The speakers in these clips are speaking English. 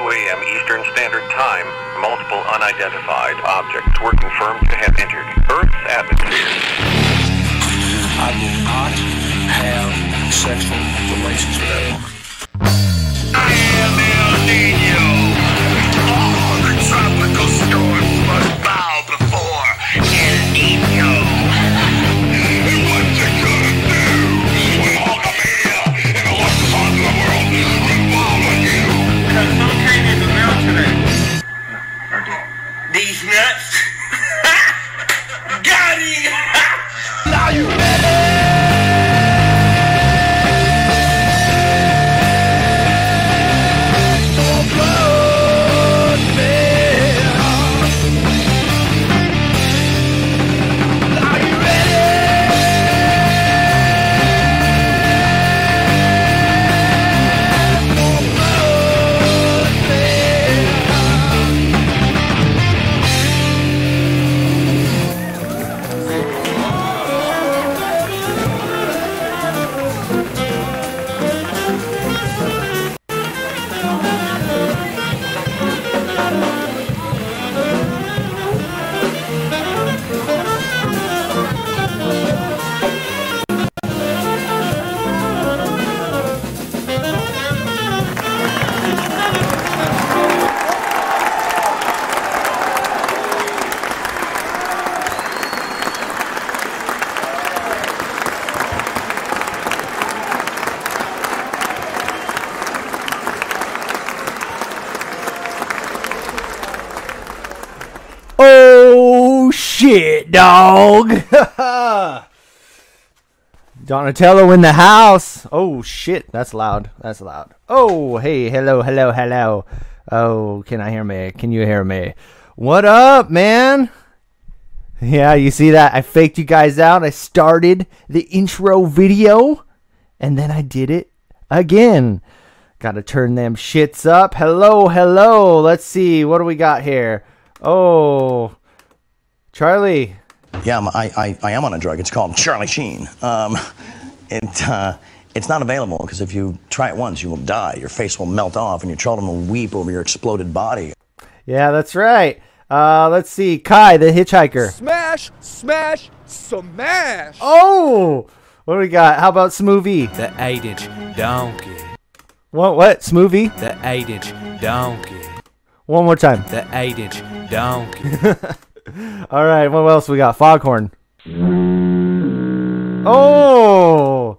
a.m. Eastern Standard Time, multiple unidentified objects were confirmed to have entered Earth's atmosphere. I will not have sexual relations with that shit, dog. Donatello in the house. Oh shit, that's loud. That's loud. Oh, hey, hello, hello, hello. Oh, can I hear me? Can you hear me? What up, man? Yeah, you see that? I faked you guys out. I started the intro video and then I did it again. Gotta turn them shits up. Hello, hello. Let's see. What do we got here? Oh, Charlie. Yeah, I'm, I, I, I am on a drug. It's called Charlie Sheen. Um, it, uh, it's not available because if you try it once, you will die. Your face will melt off and your children will weep over your exploded body. Yeah, that's right. Uh, let's see. Kai, the hitchhiker. Smash, smash, smash. Oh, what do we got? How about Smoothie? The 8 inch donkey. What? What? Smoothie? The 8 inch donkey. One more time. The 8 inch donkey. All right. What else we got? Foghorn. Oh,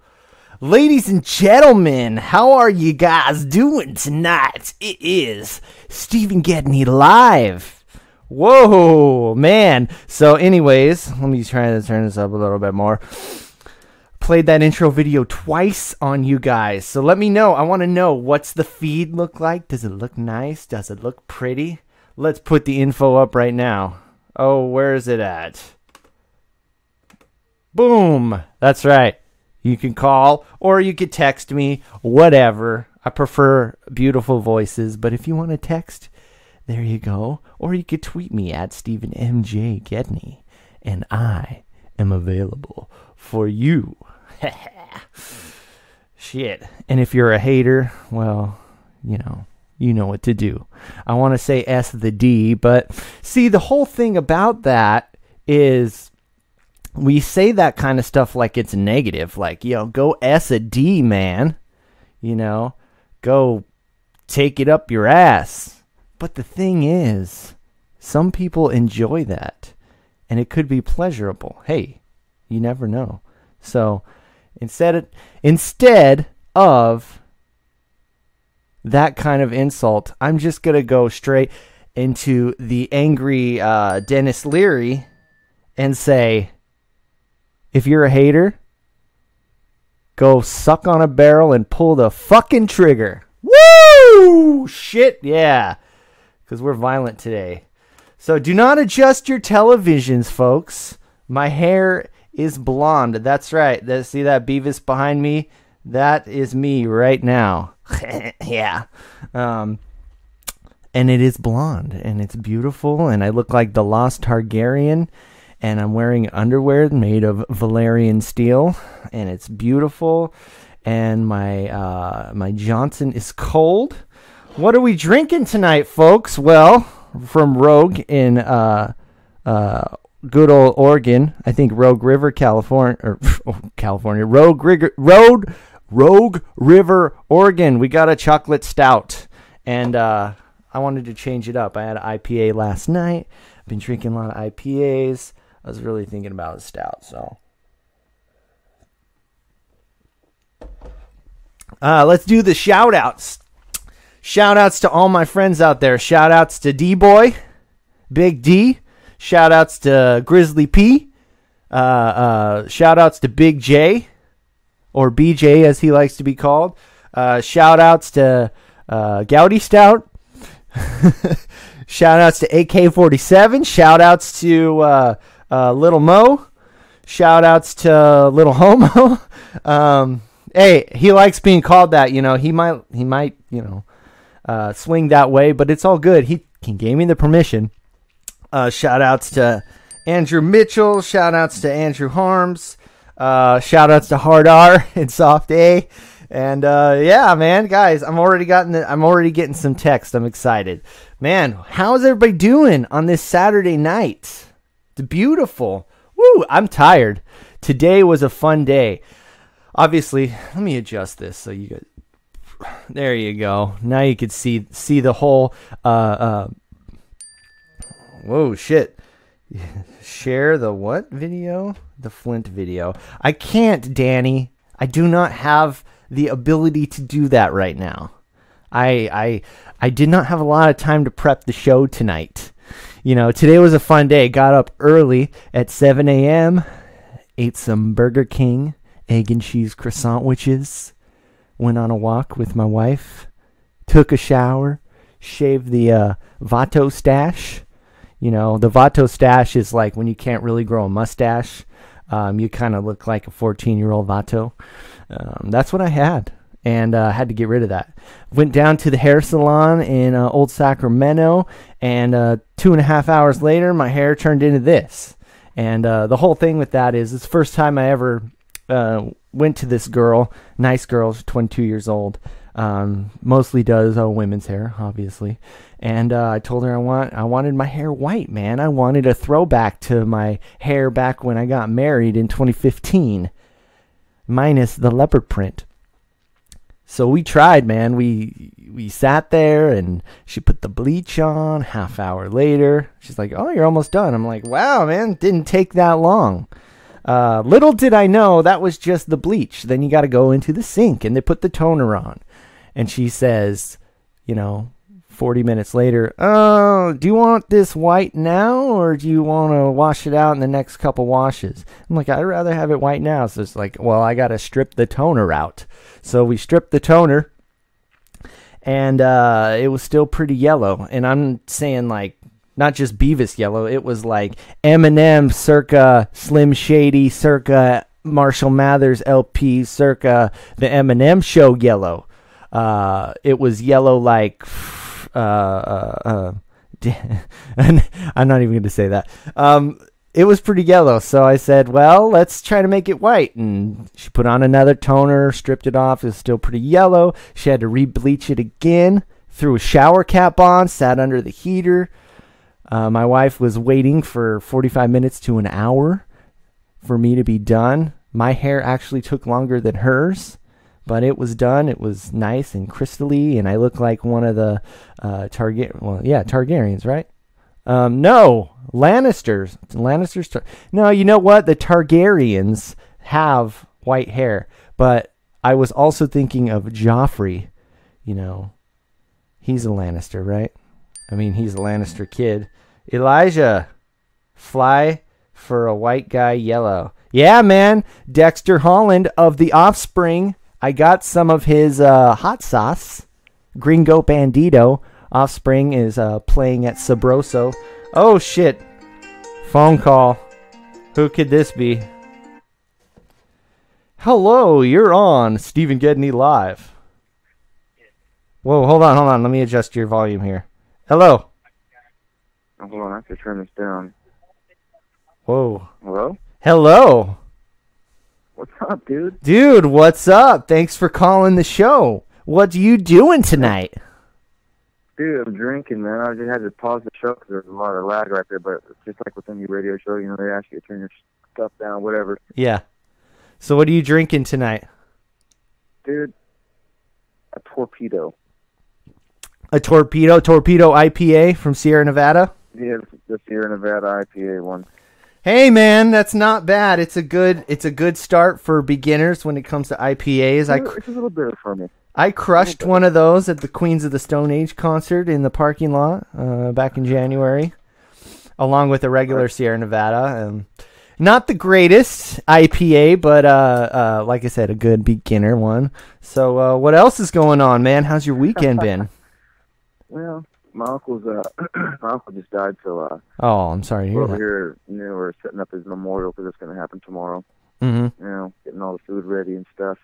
ladies and gentlemen, how are you guys doing tonight? It is Stephen Gedney live. Whoa, man. So, anyways, let me try to turn this up a little bit more. Played that intro video twice on you guys. So let me know. I want to know what's the feed look like? Does it look nice? Does it look pretty? Let's put the info up right now. Oh, where is it at? Boom. That's right. You can call or you could text me, whatever. I prefer beautiful voices, but if you want to text, there you go. Or you could tweet me at Stephen MJ Gedney, and I am available for you. Shit. And if you're a hater, well, you know, you know what to do. I want to say S the D, but see, the whole thing about that is we say that kind of stuff like it's negative. Like, you know, go S a D, man. You know, go take it up your ass. But the thing is, some people enjoy that, and it could be pleasurable. Hey, you never know. So instead, instead of that kind of insult, I'm just gonna go straight into the angry uh, Denis Leary and say, if you're a hater, go suck on a barrel and pull the fucking trigger. Woo! Shit, yeah. Because we're violent today. So do not adjust your televisions, folks. My hair is blonde. That's right. See that Beavis behind me? That is me right now. yeah. Um, and it is blonde and it's beautiful and I look like the lost Targaryen and I'm wearing underwear made of Valyrian steel and it's beautiful and my uh, my Johnson is cold What are we drinking tonight, folks? Well, from Rogue in uh, uh, good old Oregon, I think Rogue River, California, or oh, California, Rogue River, Road, Rogue River, Oregon. We got a chocolate stout, and uh, I wanted to change it up. I had an IPA last night. I've been drinking a lot of IPAs. I was really thinking about a stout, so. Uh, let's do the shout outs. Shout outs to all my friends out there. Shout outs to D Boy, Big D. Shout outs to Grizzly P. Uh, uh, shout outs to Big J, or BJ as he likes to be called. Uh, shout outs to uh, Gouty Stout. shout outs to AK 47. Shout outs to uh, uh, Little Mo. Shout outs to Little Homo. um, hey, he likes being called that. You know, he might, he might, you know, uh, swing that way, but it's all good. He, he gave me the permission. Uh, shout outs to Andrew Mitchell. Shout outs to Andrew Harms. Uh, shout outs to Hard R and Soft A. And uh, yeah, man, guys, I'm already gotten the, I'm already getting some text. I'm excited, man. How's everybody doing on this Saturday night? It's beautiful. Woo! I'm tired. Today was a fun day. Obviously, let me adjust this so you guys. There you go. Now you can see see the whole. Uh, uh, whoa, shit! Share the what video? The Flint video. I can't, Danny. I do not have the ability to do that right now. I I I did not have a lot of time to prep the show tonight. You know, today was a fun day. Got up early at 7 a.m. Ate some Burger King egg and cheese Croissan'wiches. Went on a walk with my wife. Took a shower. Shaved the uh, Vato stash. You know, the Vato stash is like when you can't really grow a mustache. Um, you kind of look like a 14 year old Vato. Um, that's what I had, and uh, had to get rid of that. Went down to the hair salon in uh, Old Sacramento, and uh, two and a half hours later, my hair turned into this. And uh, the whole thing with that is it's the first time I ever uh, went to this girl, nice girl, she's 22 years old. Um, mostly does uh, women's hair, obviously. And uh, I told her I want I wanted my hair white, man. I wanted a throwback to my hair back when I got married in 2015, minus the leopard print. So we tried, man. We we sat there and she put the bleach on. Half hour later, she's like, "Oh, you're almost done." I'm like, "Wow, man, didn't take that long." Uh, little did I know that was just the bleach. Then you got to go into the sink and they put the toner on. And she says, you know, 40 minutes later, oh, do you want this white now or do you want to wash it out in the next couple washes? I'm like, I'd rather have it white now. So it's like, well, I got to strip the toner out. So we stripped the toner and uh, it was still pretty yellow. And I'm saying, like, not just Beavis yellow. It was like Eminem circa Slim Shady circa Marshall Mathers LP circa the Eminem show yellow. Uh, it was yellow like uh, uh, uh, I'm not even going to say that. Um, it was pretty yellow, so I said, "Well, let's try to make it white." And she put on another toner, stripped it off. It was still pretty yellow. She had to re-bleach it again. Threw a shower cap on, sat under the heater. Uh, my wife was waiting for 45 minutes to an hour for me to be done. My hair actually took longer than hers, but it was done. It was nice and crystally, and I look like one of the uh, Target. Well, yeah, Targaryens, right? Um, no, Lannisters. Lannisters. Tar- no, you know what? The Targaryens have white hair, but I was also thinking of Joffrey. You know, he's a Lannister, right? I mean, he's a Lannister kid. Elijah, fly for a white guy yellow. Yeah, man. Dexter Holland of The Offspring. I got some of his uh, hot sauce. Gringo Bandito. Offspring is uh, playing at Sabroso. Oh, shit. Phone call. Who could this be? Hello, you're on Stephen Gedney Live. Whoa, hold on, hold on. Let me adjust your volume here. Hello. Hold on, I have to turn this down. Whoa. Hello? Hello. What's up, dude? Dude, what's up? Thanks for calling the show. What do you doing tonight? Dude, I'm drinking, man. I just had to pause the show because there's a lot of lag right there. But just like with any radio show, you know, they ask you to turn your stuff down, whatever. Yeah. So what are you drinking tonight? Dude, a torpedo. A torpedo, torpedo IPA from Sierra Nevada. Yeah, the Sierra Nevada IPA one. Hey man, that's not bad. It's a good it's a good start for beginners when it comes to IPAs. I It's a little bitter for me. I crushed one of those at the Queens of the Stone Age concert in the parking lot uh, back in January, along with a regular Sierra Nevada. Um, not the greatest IPA, but uh, uh, like I said, a good beginner one. So, uh, what else is going on, man? How's your weekend been? Well, my uncle's uh, my uncle just died, so uh, Oh, I'm sorry to we're over that. here, you know, we're setting up his memorial because it's going to happen tomorrow. Mm-hmm. You know, getting all the food ready and stuff.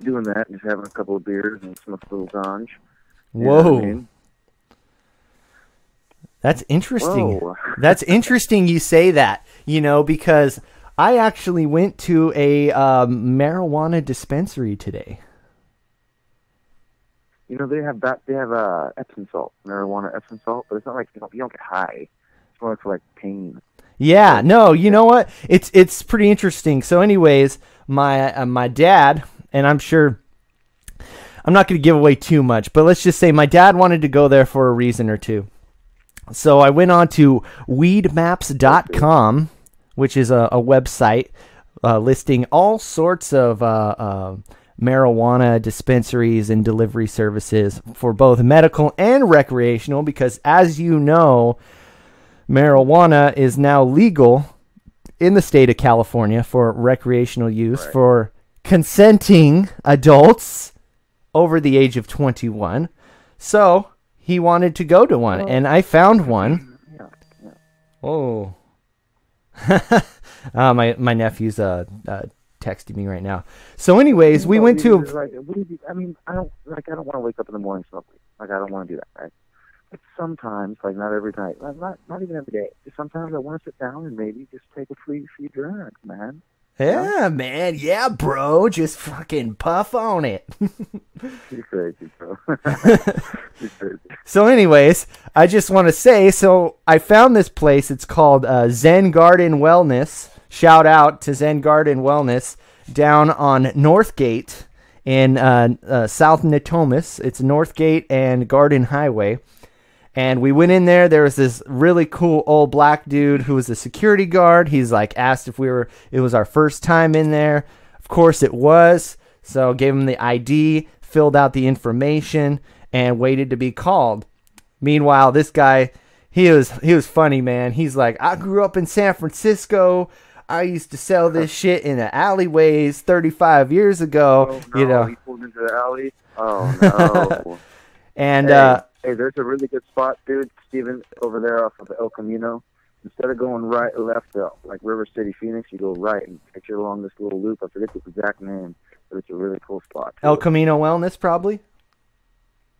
Doing that, and just having a couple of beers and smoke a little ganj. Know I Whoa, mean? that's interesting. Whoa. That's interesting you say that, you know, because I actually went to a um, marijuana dispensary today. You know, they have that. They have uh, Epsom salt, marijuana Epsom salt, but it's not like you don't, you don't get high. It's more for like pain. Yeah, no, you know what? It's it's pretty interesting. So, anyways, my uh, my dad, and I'm sure I'm not going to give away too much, but let's just say my dad wanted to go there for a reason or two. So I went on to weedmaps.com, which is a, a website uh, listing all sorts of uh, uh, marijuana dispensaries and delivery services for both medical and recreational. Because as you know, marijuana is now legal in the state of California for recreational use for consenting adults over the age of 21. So he wanted to go to one, and I found one. Oh. uh, my my nephew's a, uh texting me right now. So, anyways, we went to. Like, you, I mean, I don't like. I don't want to wake up in the morning weed. Like, I don't want to do that, right? But sometimes, like, not every night, not not even every day. Sometimes I want to sit down and maybe just take a few few drinks, man. Yeah, man. Yeah, bro. Just fucking puff on it. You're crazy, bro. You're crazy. So, anyways, I just want to say so I found this place. It's called uh, Zen Garden Wellness. Shout out to Zen Garden Wellness down on Northgate in uh, uh, South Natomas. It's Northgate and Garden Highway. And we went in there. There was this really cool old black dude who was a security guard. He's like asked if we were. It was our first time in there. Of course, it was. So gave him the ID, filled out the information, and waited to be called. Meanwhile, this guy, he was he was funny, man. He's like, I grew up in San Francisco. I used to sell this shit in the alleyways 35 years ago. Oh, no, you know, he pulled into the alley. Oh no. and hey, uh, hey, there's a really good spot, dude. Steven, over there off of El Camino. Instead of going right or left, uh, like River City, Phoenix, you go right and picture along this little loop. I forget the exact name, but it's a really cool spot. El Camino Wellness, probably.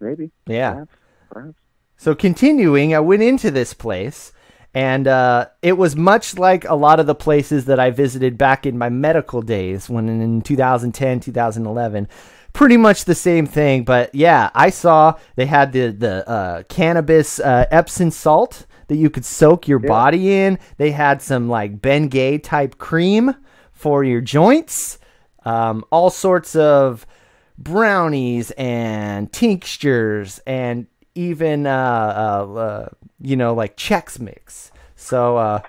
Maybe. Yeah. Perhaps. Perhaps. So continuing, I went into this place, and uh, it was much like a lot of the places that I visited back in my medical days, when in 2010, 2011. Pretty much the same thing, but yeah, I saw they had the the uh, cannabis uh, Epsom salt that you could soak your body in. They had some like Bengay type cream for your joints. Um, all sorts of brownies and tinctures and even uh, uh, uh, you know like Chex Mix. So uh,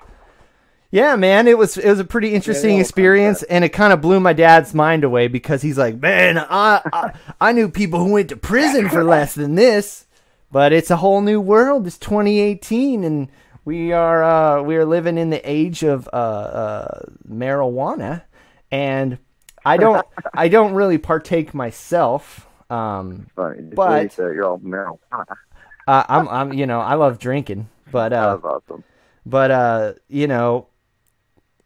yeah, man, it was it was a pretty interesting all experience, and it kind of blew my dad's mind away because he's like, man, I, I I knew people who went to prison for less than this, but it's a whole new world. It's 2018, and we are uh, we are living in the age of uh, uh, marijuana, and I don't I don't really partake myself. Um. But- you're all marijuana. Uh, I'm I'm you know I love drinking, but uh, awesome. but uh, you know,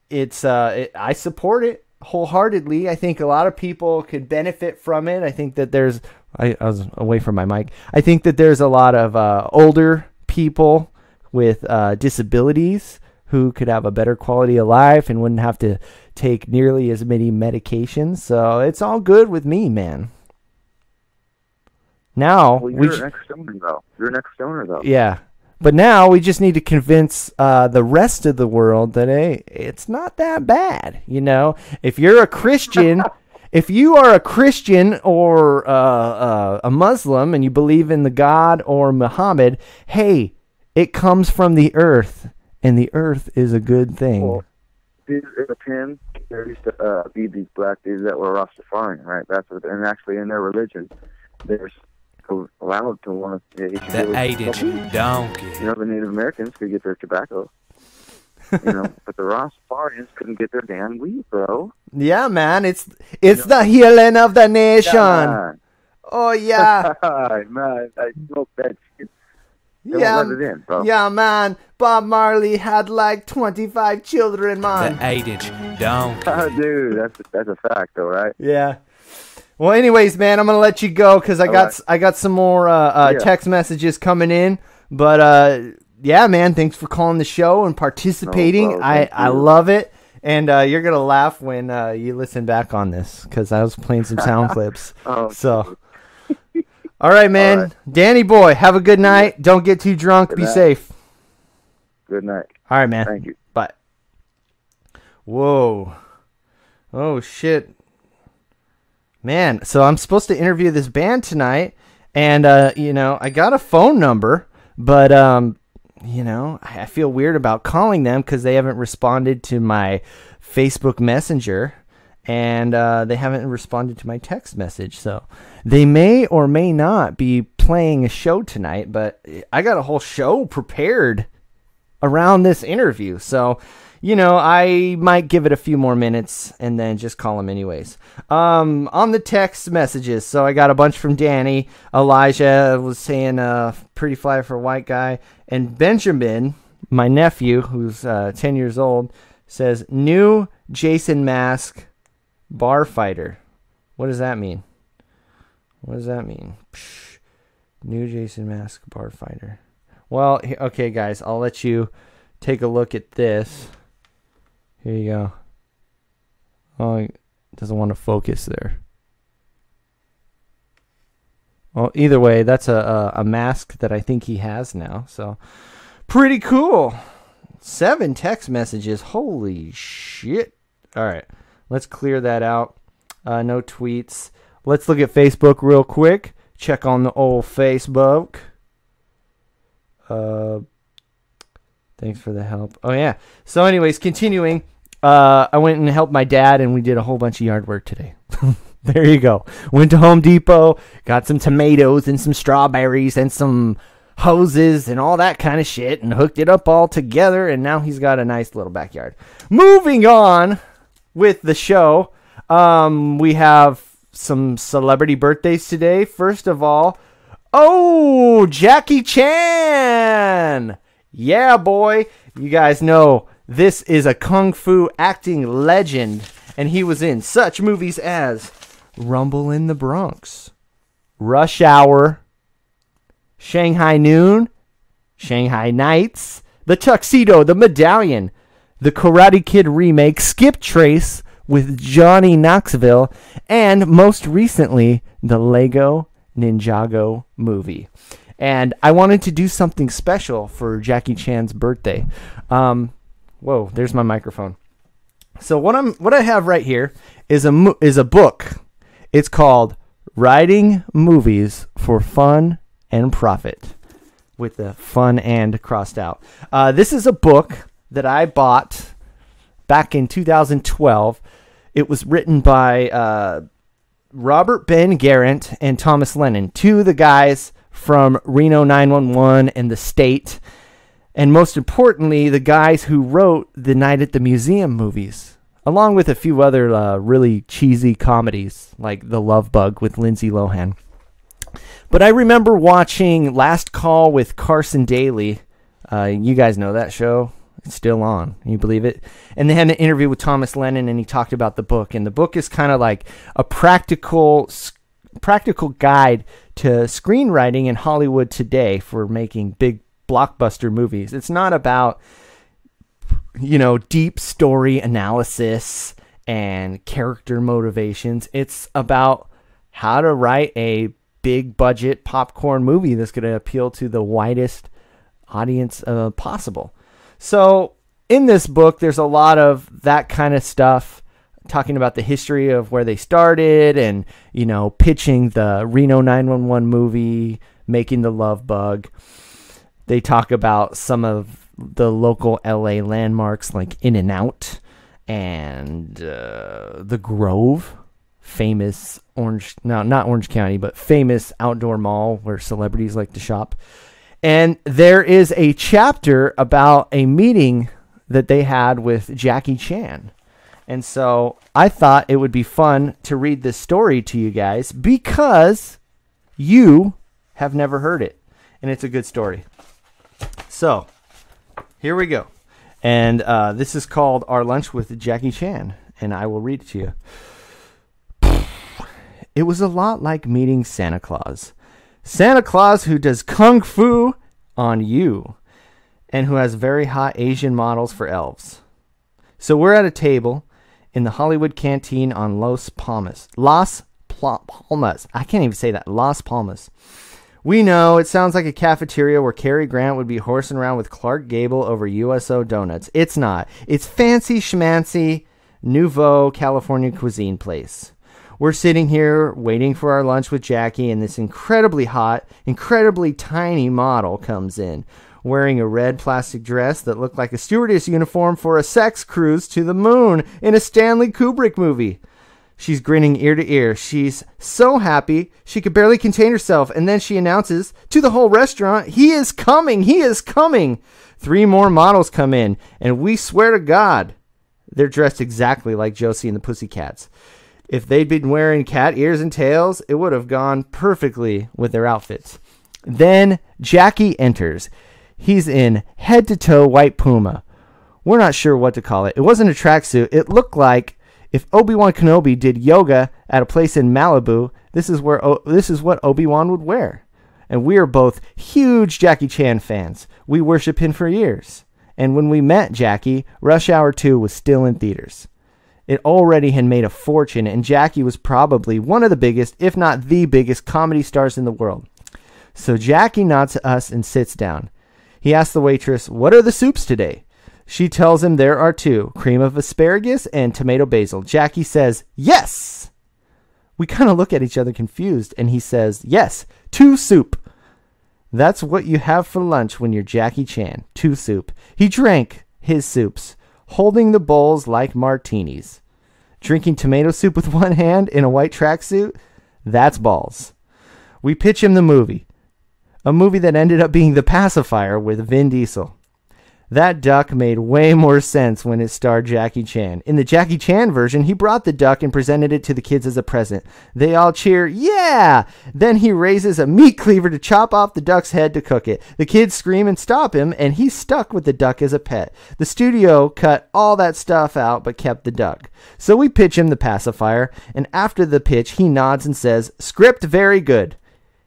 it's uh, it, I support it wholeheartedly. I think a lot of people could benefit from it. I think that there's I, I was away from my mic. I think that there's a lot of uh, older people with uh, disabilities who could have a better quality of life and wouldn't have to take nearly as many medications. So it's all good with me, man. Now Well, we you're j- an ex-stoner though. You're an ex-stoner though. yeah. But now we just need to convince uh, the rest of the world that hey, it's not that bad. You know, if you're a Christian, if you are a Christian or uh, uh, a Muslim and you believe in the God or Muhammad, hey, it comes from the earth, and the earth is a good thing. Well, these in the pen, there used to uh, be these black dudes that were Rastafarian, right? That's what, and actually in their religion, they're s- allowed to want to. Yeah, The eight inch donkey. You know, the Native Americans could get their tobacco. you know, but the Rastafarians couldn't get their damn weed, bro. yeah, man, it's it's the healing of the nation. Come Oh yeah. man, I smoke that shit. They Yeah, won't let it in, bro. yeah, man. Bob Marley had like 25 children, man. The eight inch donkey. Oh, dude, that's that's a fact, though, right? Yeah. Well, anyways, man, I'm gonna let you go because I All got right. I got some more uh, uh, Yeah. text messages coming in. But uh, yeah, man, thanks for calling the show and participating. bro, I I love it, and uh, you're gonna laugh when uh, you listen back on this because I was playing some sound clips. Oh, So, all right, man, All right. Danny boy, have a good night. Don't get too drunk. Good Be night. safe. Good night. All right, man. Thank you. Bye. Whoa. Oh shit. Man, so I'm supposed to interview this band tonight and uh, you know, I got a phone number, but um, you know, I feel weird about calling them cuz they haven't responded to my Facebook Messenger and uh, they haven't responded to my text message. So they may or may not be playing a show tonight, but I got a whole show prepared around this interview. So, you know, I might give it a few more minutes and then just call him anyways. Um, on the text messages, so I got a bunch from Danny. Elijah was saying, uh, pretty fly for a white guy. And Benjamin, my nephew, who's uh, 10 years old, says, new Jason Mask bar fighter. What does that mean? What does that mean? Psh, new Jason Mask bar fighter. Well, okay, guys, I'll let you take a look at this. Here you go. Oh, doesn't want to focus there. Well, either way, that's a, a a mask that I think he has now. So, pretty cool. Seven text messages. Holy shit! All right, let's clear that out. Uh, no tweets. Let's look at Facebook real quick. Check on the old Facebook. Uh, thanks for the help. Oh yeah. So, anyways, continuing. Uh, I went and helped my dad, and we did a whole bunch of yard work today. there you go. Went to Home Depot, got some tomatoes and some strawberries and some hoses and all that kind of shit, and hooked it up all together. And now he's got a nice little backyard. Moving on with the show, um, we have some celebrity birthdays today. First of all, Oh, Jackie Chan! Yeah, boy. You guys know this is a kung fu acting legend, and he was in such movies as Rumble in the Bronx, Rush Hour, Shanghai Noon, Shanghai Nights, The Tuxedo, The Medallion, The Karate Kid remake, Skiptrace with Johnny Knoxville, and most recently, the Lego Ninjago movie. And I wanted to do something special for Jackie Chan's birthday. Um, whoa, there's my microphone. So what I'm what I have right here is a is a book. It's called Writing Movies for Fun and Profit, with the fun and crossed out. Uh, this is a book that I bought back in 2012. It was written by uh, Robert Ben Garant and Thomas Lennon, two of the guys from Reno 911 and The State, and most importantly, the guys who wrote the Night at the Museum movies, along with a few other uh, really cheesy comedies like The Love Bug with Lindsay Lohan. But I remember watching Last Call with Carson Daly. Uh, you guys know that show. It's still on. Can you believe it? And they had an interview with Thomas Lennon, and he talked about the book. And the book is kind of like a practical, practical guide to screenwriting in Hollywood today for making big blockbuster movies. It's not about you know deep story analysis and character motivations. It's about how to write a big budget popcorn movie that's going to appeal to the widest audience uh, possible. So, in this book, there's a lot of that kind of stuff, talking about the history of where they started and, you know, pitching the Reno 911 movie, making the love bug. They talk about some of the local LA landmarks like In and Out and uh, the Grove, famous Orange, no, not Orange County, but famous outdoor mall where celebrities like to shop. And there is a chapter about a meeting that they had with Jackie Chan. And so I thought it would be fun to read this story to you guys because you have never heard it. And it's a good story. So here we go. And uh, this is called Our Lunch with Jackie Chan. And I will read it to you. It was a lot like meeting Santa Claus. Santa Claus who does kung fu on you and who has very hot Asian models for elves. So we're at a table in the Hollywood canteen on Los Palmas. Las Palmas. I can't even say that. Las Palmas. We know it sounds like a cafeteria where Cary Grant would be horsing around with Clark Gable over USO donuts. It's not. It's fancy schmancy nouveau California cuisine place. We're sitting here waiting for our lunch with Jackie, and this incredibly hot, incredibly tiny model comes in, wearing a red plastic dress that looked like a stewardess uniform for a sex cruise to the moon in a Stanley Kubrick movie. She's grinning ear to ear. She's so happy she could barely contain herself, and then she announces to the whole restaurant, He is coming! He is coming! Three more models come in, and we swear to God, they're dressed exactly like Josie and the Pussycats. If they'd been wearing cat ears and tails, it would have gone perfectly with their outfits. Then Jackie enters. He's in head to toe white puma. We're not sure what to call it. It wasn't a tracksuit. It looked like if Obi-Wan Kenobi did yoga at a place in Malibu, this is where this is what Obi-Wan would wear. And we are both huge Jackie Chan fans. We worship him for years. And when we met Jackie, Rush Hour 2 was still in theaters. It already had made a fortune, and Jackie was probably one of the biggest, if not the biggest, comedy stars in the world. So Jackie nods to us and sits down. He asks the waitress, What are the soups today? She tells him there are two cream of asparagus and tomato basil. Jackie says, Yes! We kind of look at each other confused, and he says, Yes, two soup. That's what you have for lunch when you're Jackie Chan. Two soup. He drank his soups, holding the bowls like martinis. Drinking tomato soup with one hand in a white tracksuit? That's balls. We pitch him the movie. A movie that ended up being The Pacifier with Vin Diesel. That duck made way more sense when it starred Jackie Chan. In the Jackie Chan version, he brought the duck and presented it to the kids as a present. They all cheer, yeah! Then he raises a meat cleaver to chop off the duck's head to cook it. The kids scream and stop him, and he's stuck with the duck as a pet. The studio cut all that stuff out but kept the duck. So we pitch him the pacifier, and after the pitch, he nods and says, Script very good.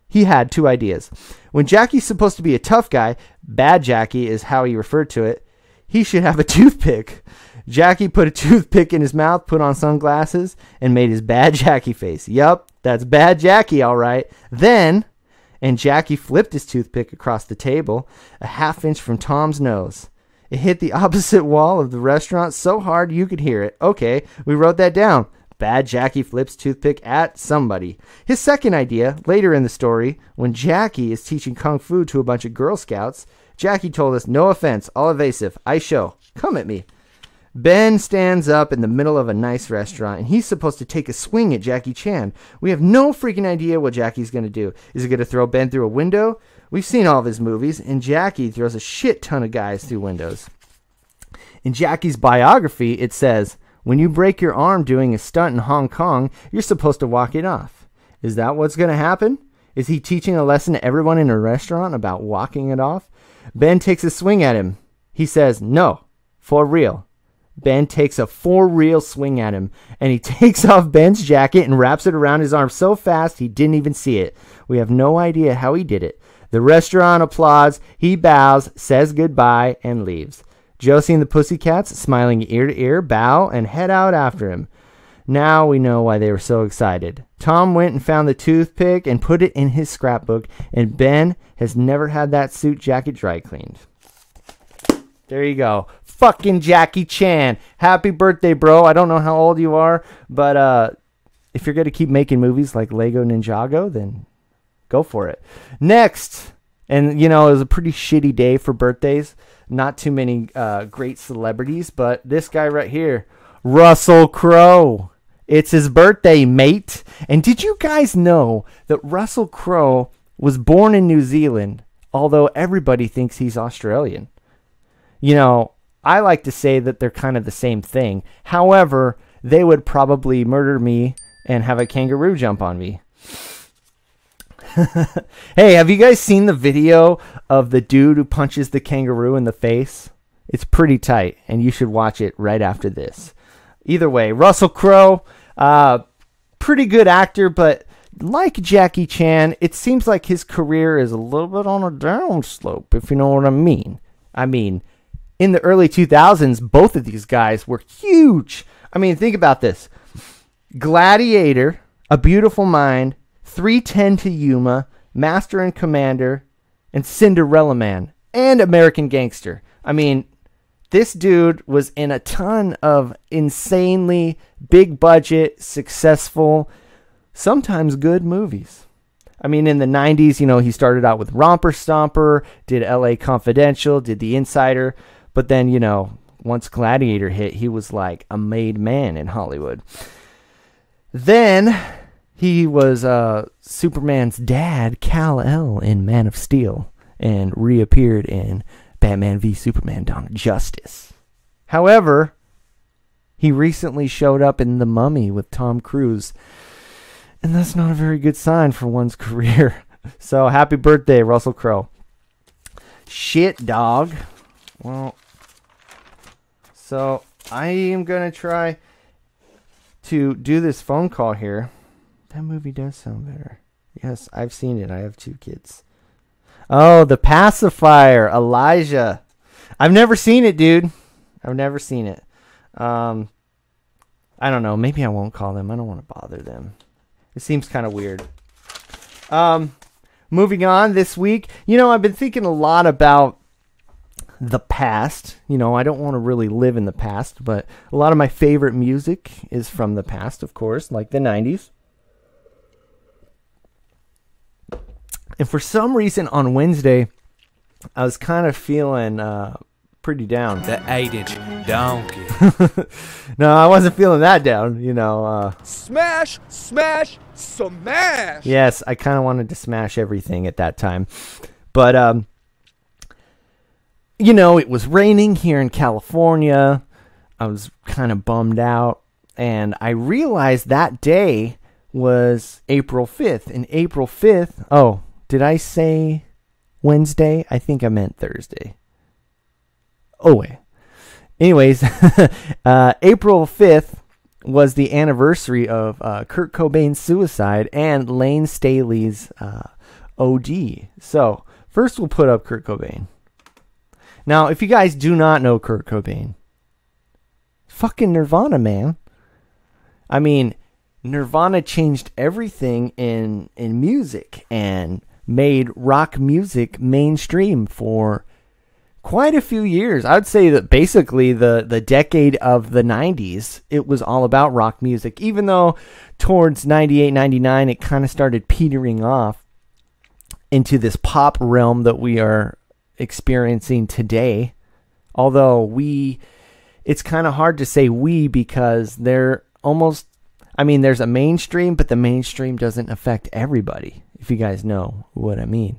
He had two ideas. When Jackie's supposed to be a tough guy, Bad Jackie is how he referred to it, he should have a toothpick. Jackie put a toothpick in his mouth, put on sunglasses, and made his bad Jackie face. Yup, that's bad Jackie, all right. Then, and Jackie flipped his toothpick across the table, a half inch from Tom's nose. It hit the opposite wall of the restaurant so hard you could hear it. Okay, we wrote that down. Bad Jackie flips toothpick at somebody. His second idea, later in the story, when Jackie is teaching Kung Fu to a bunch of Girl Scouts, Jackie told us, No offense, all evasive. I show. Come at me. Ben stands up in the middle of a nice restaurant and he's supposed to take a swing at Jackie Chan. We have no freaking idea what Jackie's going to do. Is he going to throw Ben through a window? We've seen all of his movies, and Jackie throws a shit ton of guys through windows. In Jackie's biography, it says, when you break your arm doing a stunt in Hong Kong, you're supposed to walk it off. Is that what's going to happen? Is he teaching a lesson to everyone in a restaurant about walking it off? Ben takes a swing at him. He says, No, for real. Ben takes a for real swing at him, and he takes off Ben's jacket and wraps it around his arm so fast he didn't even see it. We have no idea how he did it. The restaurant applauds, he bows, says goodbye, and leaves. Josie and the Pussycats, smiling ear to ear, bow and head out after him. Now we know why they were so excited. Tom went and found the toothpick and put it in his scrapbook, and Ben has never had that suit jacket dry cleaned. There you go. Fucking Jackie Chan. Happy birthday, bro. I don't know how old you are, but uh, if you're going to keep making movies like Lego Ninjago, then go for it. Next, and you know, it was a pretty shitty day for birthdays. Not too many uh, great celebrities, but this guy right here, Russell Crowe. It's his birthday, mate. And did you guys know that Russell Crowe was born in New Zealand, although everybody thinks he's Australian? You know, I like to say that they're kind of the same thing. However, they would probably murder me and have a kangaroo jump on me. hey, have you guys seen the video of the dude who punches the kangaroo in the face? It's pretty tight, and you should watch it right after this. Either way, Russell Crowe, uh, pretty good actor, but like Jackie Chan, it seems like his career is a little bit on a downslope, if you know what I mean. I mean, in the early 2000s, both of these guys were huge. I mean, think about this Gladiator, A Beautiful Mind, 310 to Yuma, Master and Commander, and Cinderella Man, and American Gangster. I mean, this dude was in a ton of insanely big budget, successful, sometimes good movies. I mean, in the 90s, you know, he started out with Romper Stomper, did LA Confidential, did The Insider, but then, you know, once Gladiator hit, he was like a made man in Hollywood. Then he was uh, Superman's dad, Kal-El, in Man of Steel, and reappeared in Batman v Superman Dawn of Justice. However, he recently showed up in The Mummy with Tom Cruise, and that's not a very good sign for one's career. So, happy birthday, Russell Crowe. Shit, dog. Well, so I am going to try to do this phone call here. That movie does sound better. Yes, I've seen it. I have two kids. Oh, The Pacifier, Elijah. I've never seen it, dude. I've never seen it. Um, I don't know. Maybe I won't call them. I don't want to bother them. It seems kind of weird. Um, moving on this week, you know, I've been thinking a lot about the past. You know, I don't want to really live in the past, but a lot of my favorite music is from the past, of course, like the 90s. And for some reason on Wednesday, I was kind of feeling uh, pretty down. The 8 inch donkey. no, I wasn't feeling that down, you know. Uh, Smash, smash, smash. yes, I kind of wanted to smash everything at that time. But, um, you know, it was raining here in California. I was kind of bummed out. And I realized that day was April 5th. And April 5th, oh, did I say Wednesday? I think I meant Thursday. Oh, wait. Anyways, uh, April 5th was the anniversary of uh, Kurt Cobain's suicide and Layne Staley's uh, OD. So, first we'll put up Kurt Cobain. Now, if you guys do not know Kurt Cobain, fucking Nirvana, man. I mean, Nirvana changed everything in in music and made rock music mainstream for quite a few years. I'd say that basically the the decade of the 90s, it was all about rock music. Even though towards 98, 99 it kind of started petering off into this pop realm that we are experiencing today. Although we it's kind of hard to say we because they're almost I mean there's a mainstream but the mainstream doesn't affect everybody if you guys know what I mean.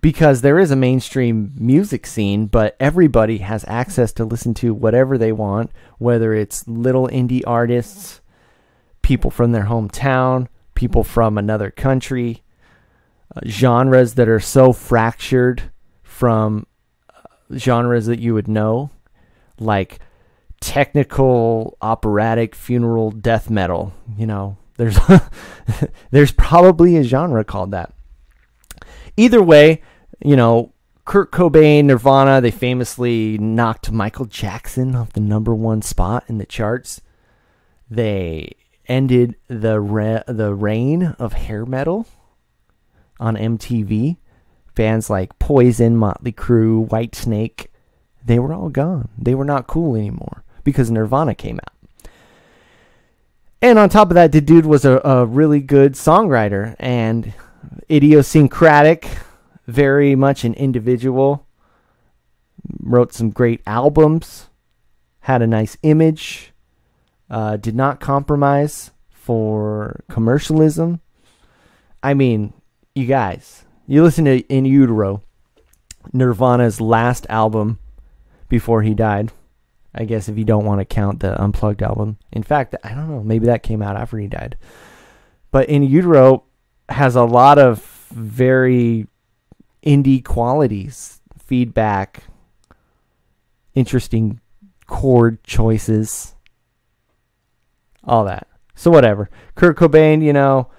Because there is a mainstream music scene, but everybody has access to listen to whatever they want, whether it's little indie artists, people from their hometown, people from another country, uh, genres that are so fractured from uh, genres that you would know, like technical, operatic, funeral death metal. You know, there's there's probably a genre called that. Either way, you know, Kurt Cobain, Nirvana, they famously knocked Michael Jackson off the number one spot in the charts. They ended the re- the reign of hair metal on MTV. Bands like Poison, Motley Crue, Whitesnake, they were all gone. They were not cool anymore because Nirvana came out. And on top of that, the dude was a, a really good songwriter and idiosyncratic, very much an individual. Wrote some great albums, had a nice image, uh, did not compromise for commercialism. I mean, you guys, you listen to In Utero, Nirvana's last album before he died. I guess if you don't want to count the unplugged album. In fact, I don't know, maybe that came out after he died. But In Utero has a lot of very indie qualities, feedback, interesting chord choices, all that. So whatever. Kurt Cobain, you know,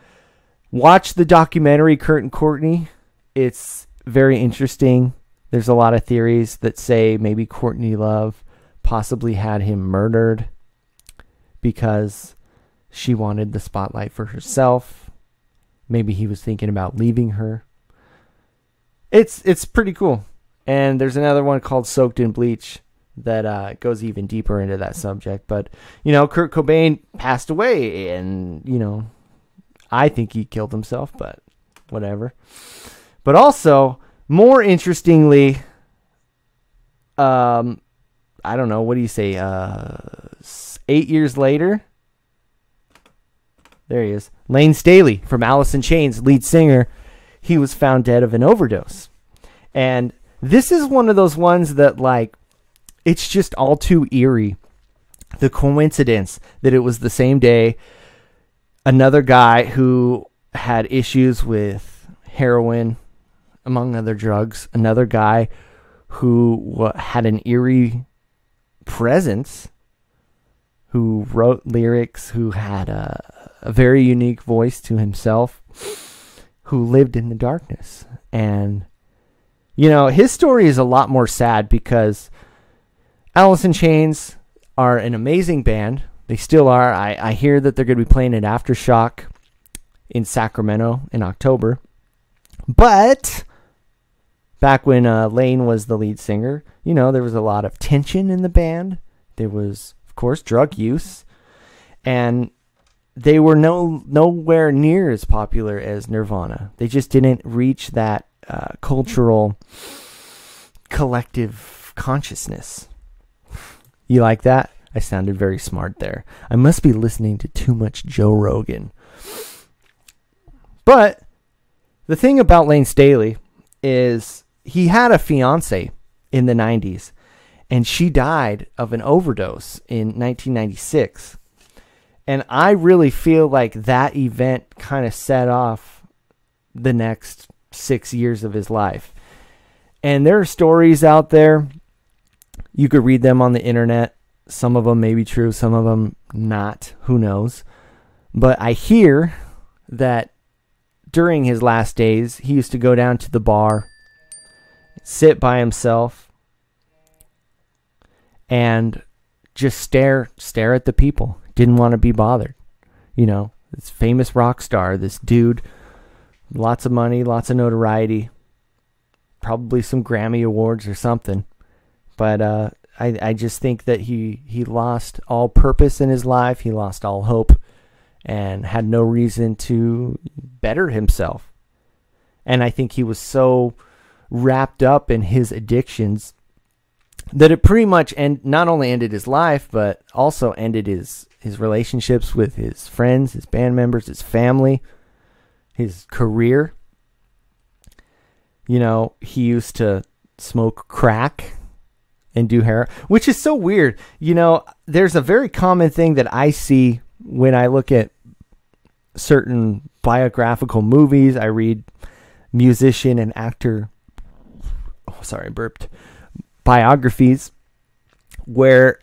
watch the documentary Kurt and Courtney. It's very interesting. There's a lot of theories that say maybe Courtney Love possibly had him murdered because she wanted the spotlight for herself. Maybe he was thinking about leaving her. It's it's pretty cool. And there's another one called Soaked in Bleach that uh, goes even deeper into that subject. But you know, Kurt Cobain passed away, and you know, I think he killed himself, but whatever. But also, more interestingly, um, I don't know. What do you say? Uh, eight years later, there he is. Layne Staley from Alice in Chains, lead singer. He was found dead of an overdose, and this is one of those ones that like it's just all too eerie. The coincidence that it was the same day another guy who had issues with heroin, among other drugs, another guy who had an eerie presence, who wrote lyrics, who had a, a very unique voice to himself, who lived in the darkness. And, you know, his story is a lot more sad because Alice in Chains are an amazing band. They still are. I, I hear that they're going to be playing at Aftershock in Sacramento in October. But back when uh, Layne was the lead singer, you know, there was a lot of tension in the band. There was, of course, drug use. And they were no nowhere near as popular as Nirvana. They just didn't reach that uh, cultural collective consciousness. You like that? I sounded very smart there. I must be listening to too much Joe Rogan. But the thing about Layne Staley is he had a fiance in the 90s and she died of an overdose in 1996. And I really feel like that event kind of set off the next six years of his life. And there are stories out there. You could read them on the internet. Some of them may be true, some of them not. Who knows? But I hear that during his last days, he used to go down to the bar, sit by himself, and just stare stare at the people. Didn't want to be bothered. You know, this famous rock star, this dude, lots of money, lots of notoriety, probably some Grammy awards or something. But uh, I I just think that he he lost all purpose in his life. He lost all hope, and had no reason to better himself. And I think he was so wrapped up in his addictions that it pretty much end not only ended his life but also ended his his relationships with his friends, his band members, his family, his career. You know, he used to smoke crack and do hair, which is so weird. You know, there's a very common thing that I see when I look at certain biographical movies. I read musician and actor sorry, burped biographies where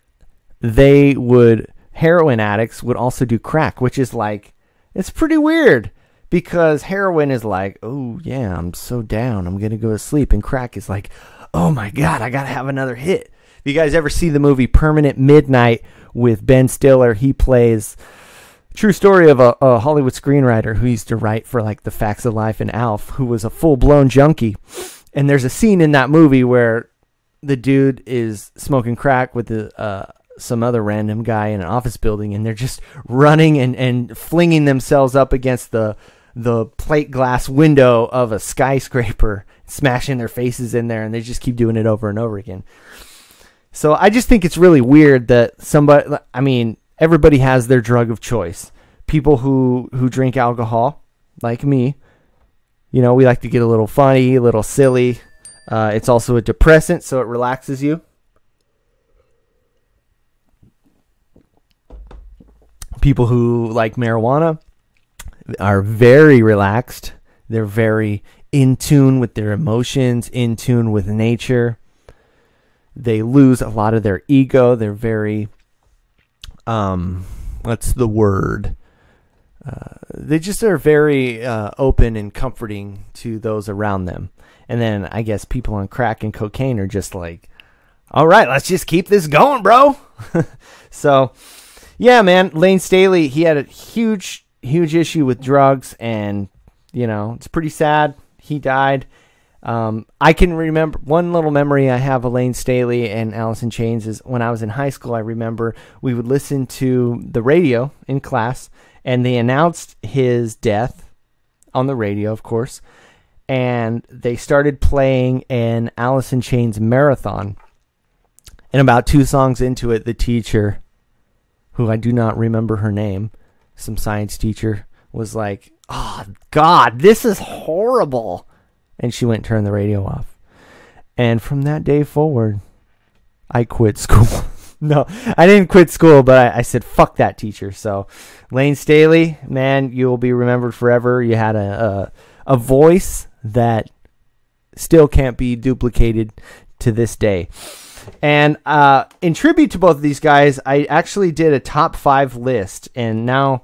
they would heroin addicts would also do crack, which is like it's pretty weird because heroin is like, oh yeah, I'm so down, I'm gonna go to sleep, and crack is like, oh my god, I gotta have another hit. If you guys ever see the movie Permanent Midnight with Ben Stiller. He plays true story of a, a Hollywood screenwriter who used to write for like The Facts of Life and Alf, who was a full blown junkie. And there's a scene in that movie where the dude is smoking crack with the, uh, some other random guy in an office building, and they're just running and, and flinging themselves up against the the plate glass window of a skyscraper, smashing their faces in there, and they just keep doing it over and over again. So I just think it's really weird that somebody. I mean, everybody has their drug of choice. People who who drink alcohol, like me, you know, we like to get a little funny, a little silly. Uh, it's also a depressant, so it relaxes you. People who like marijuana are very relaxed. They're very in tune with their emotions, in tune with nature. They lose a lot of their ego. They're very, um, what's the word? They just are very uh, open and comforting to those around them. And then I guess people on crack and cocaine are just like, all right, let's just keep this going, bro. so, yeah, man, Layne Staley, he had a huge, huge issue with drugs, and you know, it's pretty sad. He died. Um, I can remember one little memory I have of Layne Staley and Alice in Chains is when I was in high school. I remember we would listen to the radio in class, and they announced his death on the radio, of course, and they started playing an Alice in Chains marathon. And about two songs into it, the teacher, who I do not remember her name, some science teacher, was like, "Oh God, this is horrible." and she went and turned the radio off. And from that day forward, I quit school. no, I didn't quit school, but I, I, said, fuck that teacher. So, Layne Staley, man, you will be remembered forever. You had a, a, a voice that still can't be duplicated to this day. And uh, in tribute to both of these guys, I actually did a top five list, and now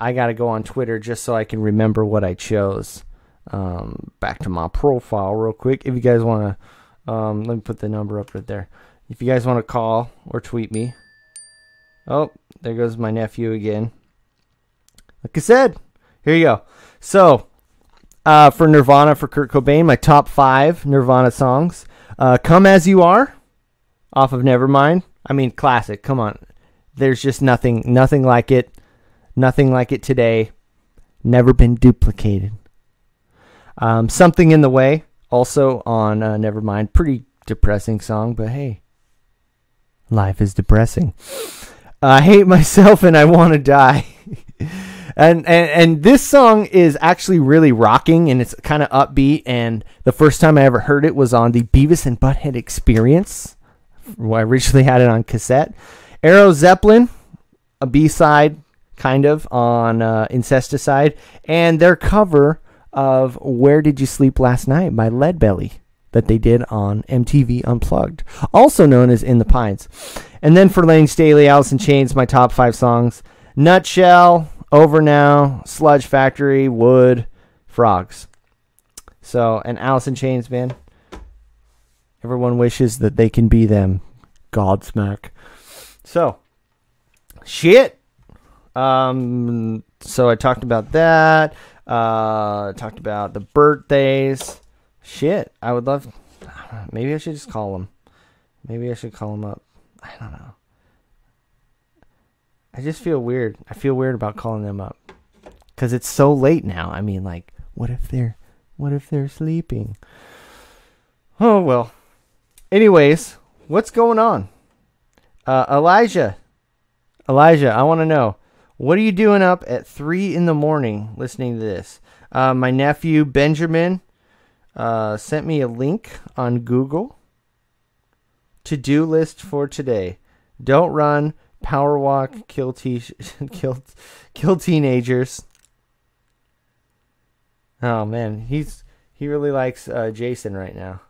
I got to go on Twitter just so I can remember what I chose um, back to my profile real quick. If you guys want to, um, let me put the number up right there. If you guys want to call or tweet me. Oh, there goes my nephew again. Like I said, here you go. So, uh, for Nirvana, for Kurt Cobain, my top five Nirvana songs. Uh, Come As You Are, off of Nevermind. I mean, classic. Come on. There's just nothing, nothing like it. Nothing like it today. Never been duplicated. Um, Something in the Way, also on uh, Nevermind. Pretty depressing song, but hey, life is depressing. I hate myself and I want to die. and, and and this song is actually really rocking and it's kind of upbeat. And the first time I ever heard it was on the Beavis and Butthead Experience. I originally had it on cassette. Aero Zeppelin, a B side, kind of on uh, Incesticide, and their cover of Where Did You Sleep Last Night by Leadbelly that they did on MTV Unplugged, also known as In the Pines. And then for Layne Staley, in Chains, my top five songs Nutshell, Over Now, Sludge Factory, Would, Frogs. So, and in Chains, man. Everyone wishes that they can be them. Godsmack. So, shit. Um, so I talked about that. Uh, talked about the birthdays. Shit, I would love. Maybe I should just call them. Maybe I should call them up. I don't know. I just feel weird. I feel weird about calling them up because it's so late now. I mean, like, what if they're, what if they're sleeping? Oh well. Anyways, what's going on? Uh, Elijah, Elijah, I want to know what are you doing up at three in the morning listening to this? Uh, my nephew Benjamin uh, sent me a link on Google. To do list for today: Don't run, power walk, kill te- kill kill teenagers. Oh man, he's he really likes uh, Jason right now.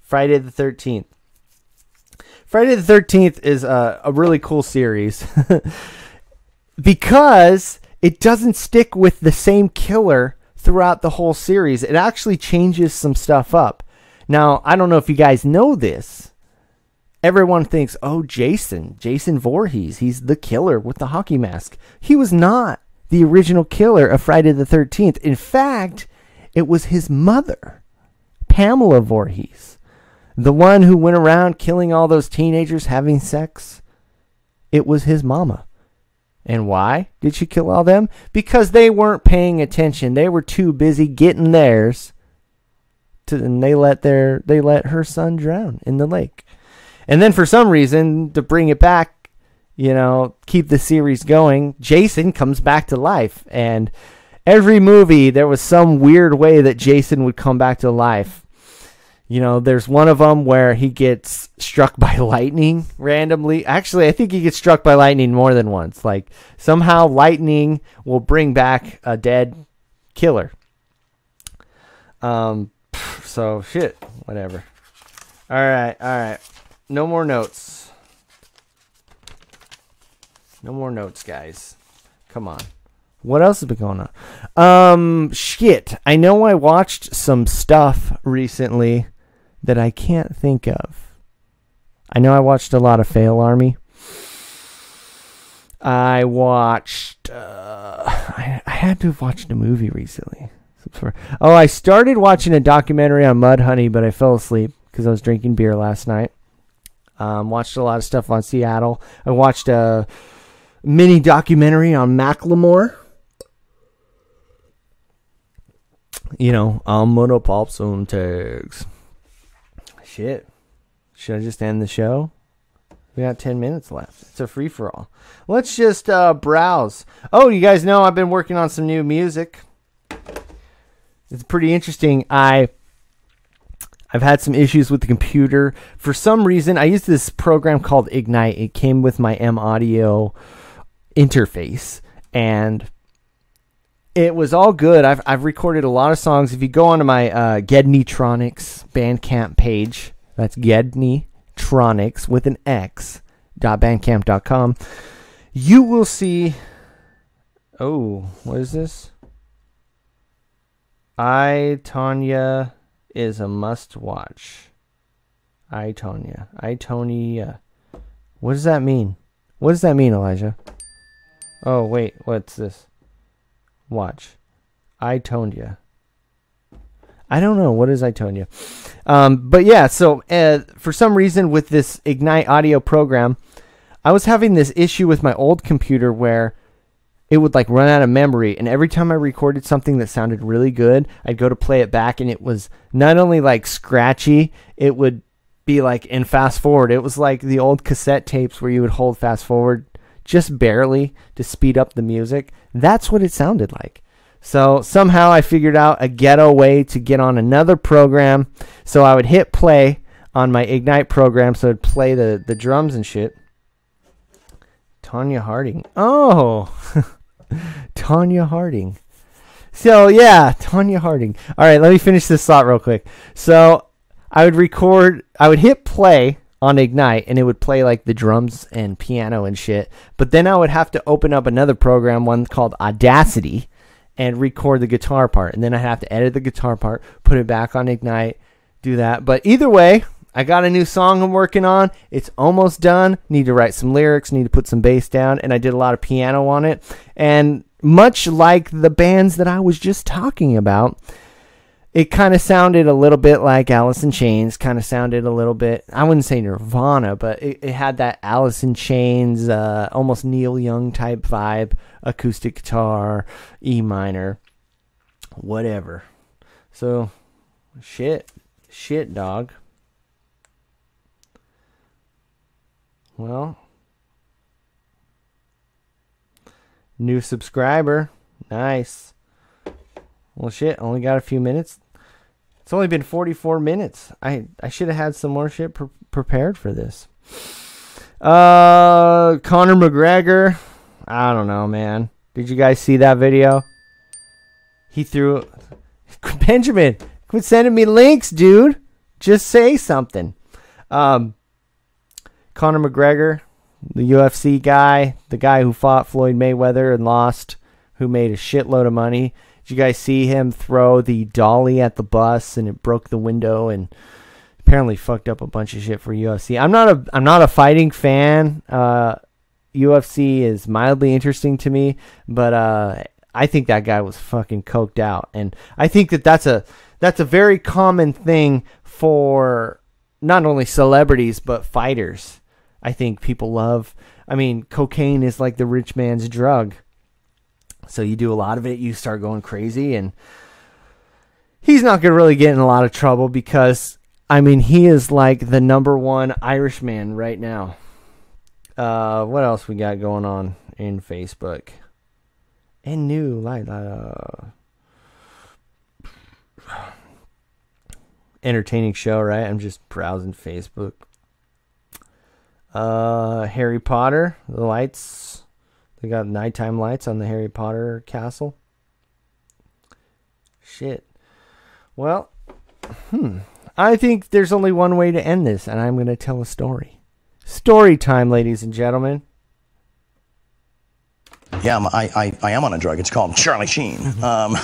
Friday the Thirteenth. Friday the Thirteenth is a, a really cool series. because it doesn't stick with the same killer throughout the whole series. It actually changes some stuff up. Now, I don't know if you guys know this. everyone thinks, oh, Jason, Jason Voorhees, he's the killer with the hockey mask. He was not the original killer of Friday the 13th. In fact, it was his mother, Pamela Voorhees, the one who went around killing all those teenagers having sex. It was his mama. And why did she kill all them? Because they weren't paying attention. They were too busy getting theirs. To, and they let their they let her son drown in the lake. And then for some reason to bring it back, you know, keep the series going, Jason comes back to life and every movie there was some weird way that Jason would come back to life. You know, there's one of them where he gets struck by lightning randomly. Actually, I think he gets struck by lightning more than once. Like somehow lightning will bring back a dead killer. Um so shit, whatever. All right, all right. No more notes. No more notes, guys. Come on. What else has been going on? Um, shit. I know I watched some stuff recently that I can't think of. I know I watched a lot of FailArmy. I watched. Uh, I, I had to have watched a movie recently. Oh, I started watching a documentary on Mudhoney, but I fell asleep because I was drinking beer last night. Um, watched a lot of stuff on Seattle. I watched a mini documentary on Macklemore. You know, I'm gonna pop some tags. Shit. Should I just end the show? We got 10 minutes left. It's a free for all. Let's just uh, browse. Oh, you guys know I've been working on some new music. It's pretty interesting. I I've had some issues with the computer. For some reason, I used this program called Ignite. It came with my M Audio interface and it was all good. I've, I've recorded a lot of songs. If you go onto my uh, Gedneytronics Bandcamp page, that's Gedneytronics with an X dot bandcamp.com, you will see. Oh, what is this? I, Tonya is a must watch. I, Tonya. I, Tonya. What does that mean? What does that mean, Elijah? Oh, wait. What's this? Watch. I, Tonya. I don't know. What is I, Tonya? Um, but yeah, so uh, for some reason with this Ignite audio program, I was having this issue with my old computer where it would like run out of memory and every time i recorded something that sounded really good i'd go to play it back and it was not only like scratchy it would be like in fast forward it was like the old cassette tapes where you would hold fast forward just barely to speed up the music that's what it sounded like so somehow i figured out a ghetto way to get on another program so i would hit play on my ignite program so it'd play the, the drums and shit Tonya Harding. Oh, Tonya Harding. So yeah, Tonya Harding. All right, let me finish this thought real quick. So I would record, I would hit play on Ignite, and it would play like the drums and piano and shit. But then I would have to open up another program, one called Audacity, and record the guitar part. And then I'd have to edit the guitar part, put it back on Ignite, do that. But either way, I got a new song I'm working on. It's almost done. Need to write some lyrics, need to put some bass down, and I did a lot of piano on it. And much like the bands that I was just talking about, it kind of sounded a little bit like Alice in Chains, kind of sounded a little bit, I wouldn't say Nirvana, but it, it had that Alice in Chains, uh, almost Neil Young type vibe, acoustic guitar, E minor, whatever. So, shit, shit, dog. Well, new subscriber. Nice. Well, shit, only got a few minutes. It's only been 44 minutes. I, I should have had some more shit pre- prepared for this. Uh, Conor McGregor. I don't know, man. Did you guys see that video? He threw. Benjamin, quit sending me links, dude. Just say something. Um, Conor McGregor, the UFC guy, the guy who fought Floyd Mayweather and lost, who made a shitload of money. You guys see him throw the dolly at the bus and it broke the window and apparently fucked up a bunch of shit for UFC. I'm not a I'm not a fighting fan. Uh, UFC is mildly interesting to me, but uh, I think that guy was fucking coked out, and I think that that's a that's a very common thing for not only celebrities but fighters. I think people love. I mean, cocaine is like the rich man's drug. So you do a lot of it, you start going crazy, and he's not gonna really get in a lot of trouble because I mean he is like the number one Irishman right now. Uh, what else we got going on in Facebook? And new like uh, entertaining show, right? I'm just browsing Facebook. Uh, Harry Potter, the lights. They got nighttime lights on the Harry Potter castle. Shit. Well, hmm. I think there's only one way to end this, and I'm going to tell a story. Story time, ladies and gentlemen. Yeah, I, I, I am on a drug. It's called Charlie Sheen. Um,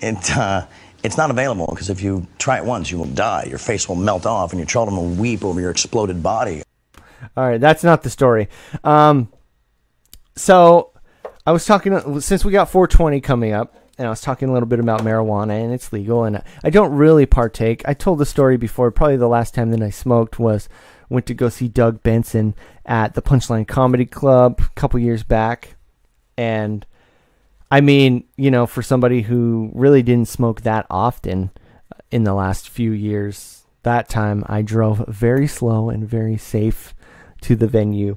it, uh, it's not available because if you try it once, you will die. Your face will melt off, and your children will weep over your exploded body. All right, that's not the story. Um, so I was talking since we got 420 coming up, and I was talking a little bit about marijuana and it's legal, and I don't really partake. I told the story before. Probably the last time that I smoked was went to go see Doug Benson at the Punchline Comedy Club a couple years back, and I mean, you know, for somebody who really didn't smoke that often uh, in the last few years, that time I drove very slow and very safe to the venue,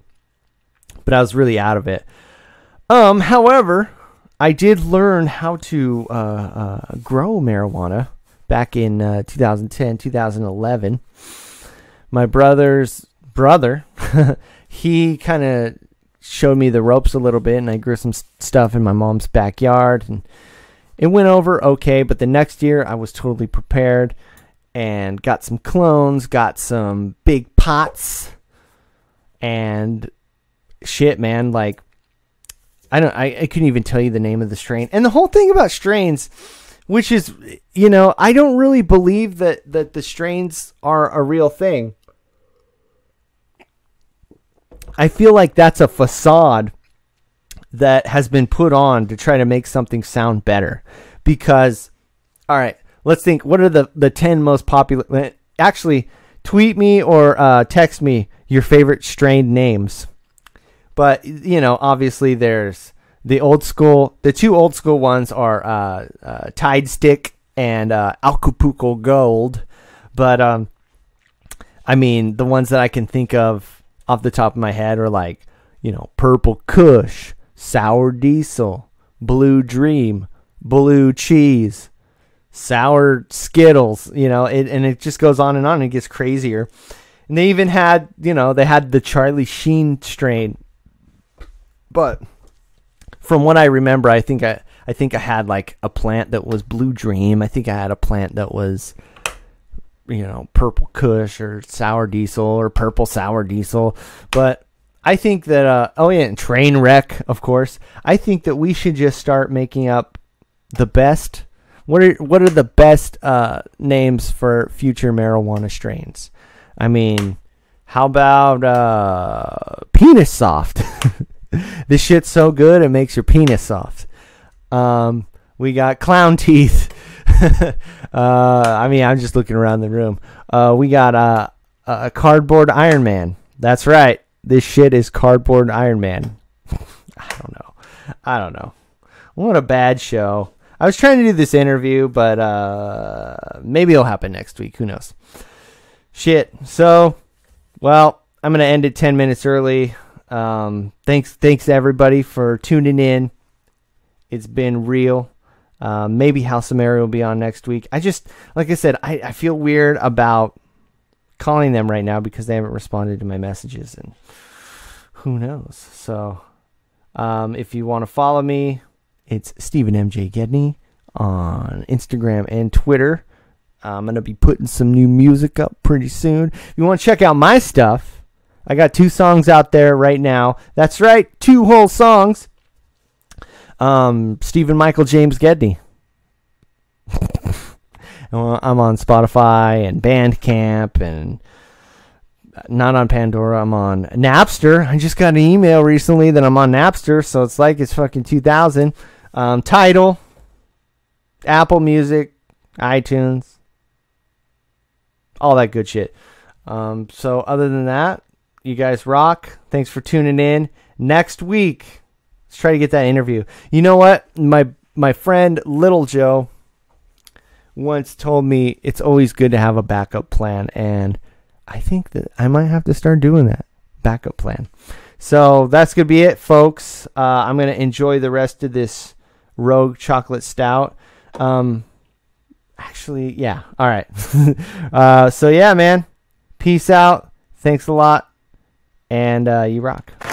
but I was really out of it. Um, however, I did learn how to uh, uh, grow marijuana back in uh, 2010, 2011. My brother's brother, he kind of showed me the ropes a little bit, and I grew some stuff in my mom's backyard, and it went over okay. But the next year, I was totally prepared and got some clones, got some big pots, and shit, man, like I don't I, I couldn't even tell you the name of the strain. And the whole thing about strains, which is you know, I don't really believe that that the strains are a real thing. I feel like that's a facade that has been put on to try to make something sound better. Because all right, let's think what are the the 10 most popular actually tweet me or uh, text me your favorite strain names. But you know, obviously there's the old school. The two old school ones are uh, uh, Thai Stick and uh, Gold. But um, I mean, the ones that I can think of off the top of my head are like, you know, Purple Kush, Sour Diesel, Blue Dream, Blue Cheese, Sour Skittles. You know, it, and it just goes on and on. And it gets crazier. And they even had, you know, they had the Charlie Sheen strain. But from what I remember, I think I I think I had like a plant that was Blue Dream. I think I had a plant that was you know, Purple Kush or Sour Diesel or Purple Sour Diesel. But I think that uh oh yeah, and Train Wreck, of course. I think that we should just start making up the best what are what are the best uh, names for future marijuana strains? I mean, how about uh, penis soft? this shit's so good it makes your penis soft. Um, we got clown teeth. uh, I mean, I'm just looking around the room. Uh, we got uh, a cardboard Iron Man. That's right. This shit is cardboard Iron Man. I don't know. I don't know. What a bad show. I was trying to do this interview, but uh, maybe it'll happen next week. Who knows? Shit. So, well, I'm gonna end it 10 minutes early. Um, thanks, thanks everybody for tuning in. It's been real. Uh, maybe House of Mary will be on next week. I just, like I said, I, I feel weird about calling them right now because they haven't responded to my messages, and who knows. So, um, if you want to follow me, it's Stephen MJ Gedney on Instagram and Twitter. I'm going to be putting some new music up pretty soon. If you want to check out my stuff, I got two songs out there right now. That's right, two whole songs. Um, Stephen Michael James Gedney. I'm on Spotify and Bandcamp and not on Pandora. I'm on Napster. I just got an email recently that I'm on Napster, so it's like it's fucking 2000. Um, Tidal, Apple Music, iTunes, all that good shit. Um, so other than that, you guys rock. Thanks for tuning in. Next week, let's try to get that interview. You know what? My my friend Little Joe once told me it's always good to have a backup plan and I think that I might have to start doing that backup plan. So that's gonna be it, folks. Uh, I'm gonna enjoy the rest of this Rogue Chocolate Stout. Um, actually, yeah. All right. uh, so yeah, man. Peace out. Thanks a lot, and uh, you rock.